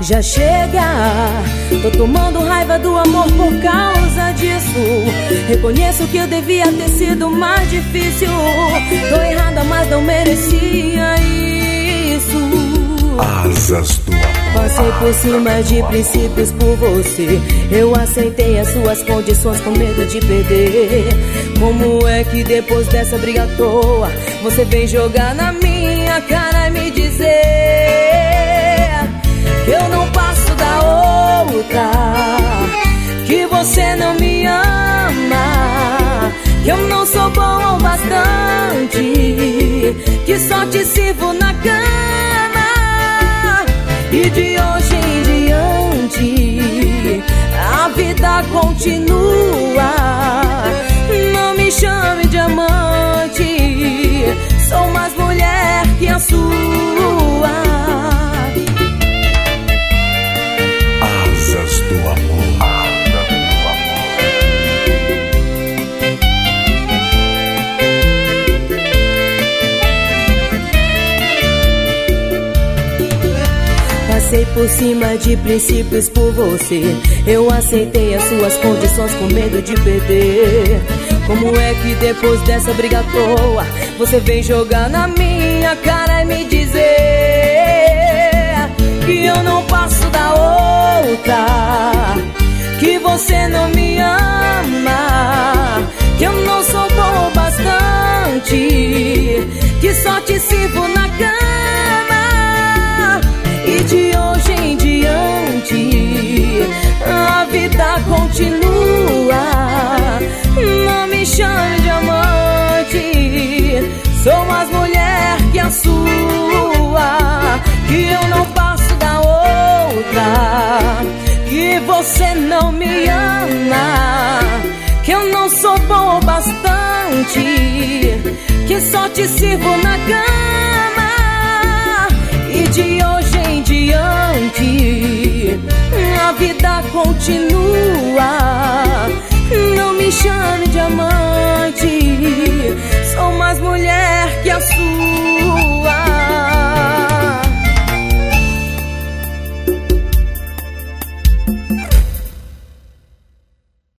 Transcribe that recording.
já chega. Tô tomando raiva do amor por causa disso. Reconheço que eu devia ter sido mais difícil. Tô errada, mas não merecia isso. Asas do. Passei por cima de princípios por você. Eu aceitei as suas condições com medo de perder. Como é que depois dessa briga à toa você vem jogar na minha cara e me dizer? Bom bastante, que só te sirvo na cama e de hoje em diante a vida continua. Passei por cima de princípios por você. Eu aceitei as suas condições com medo de perder. Como é que depois dessa briga à toa você vem jogar na minha cara e me dizer que eu não passo da outra, que você não me ama, que eu não sou bom o bastante, que só te sirvo na cama e de a vida continua. Não me chame de amante, sou mais mulher que a sua, que eu não passo da outra, que você não me ama, que eu não sou bom o bastante, que só te sirvo na cama. E de hoje continua.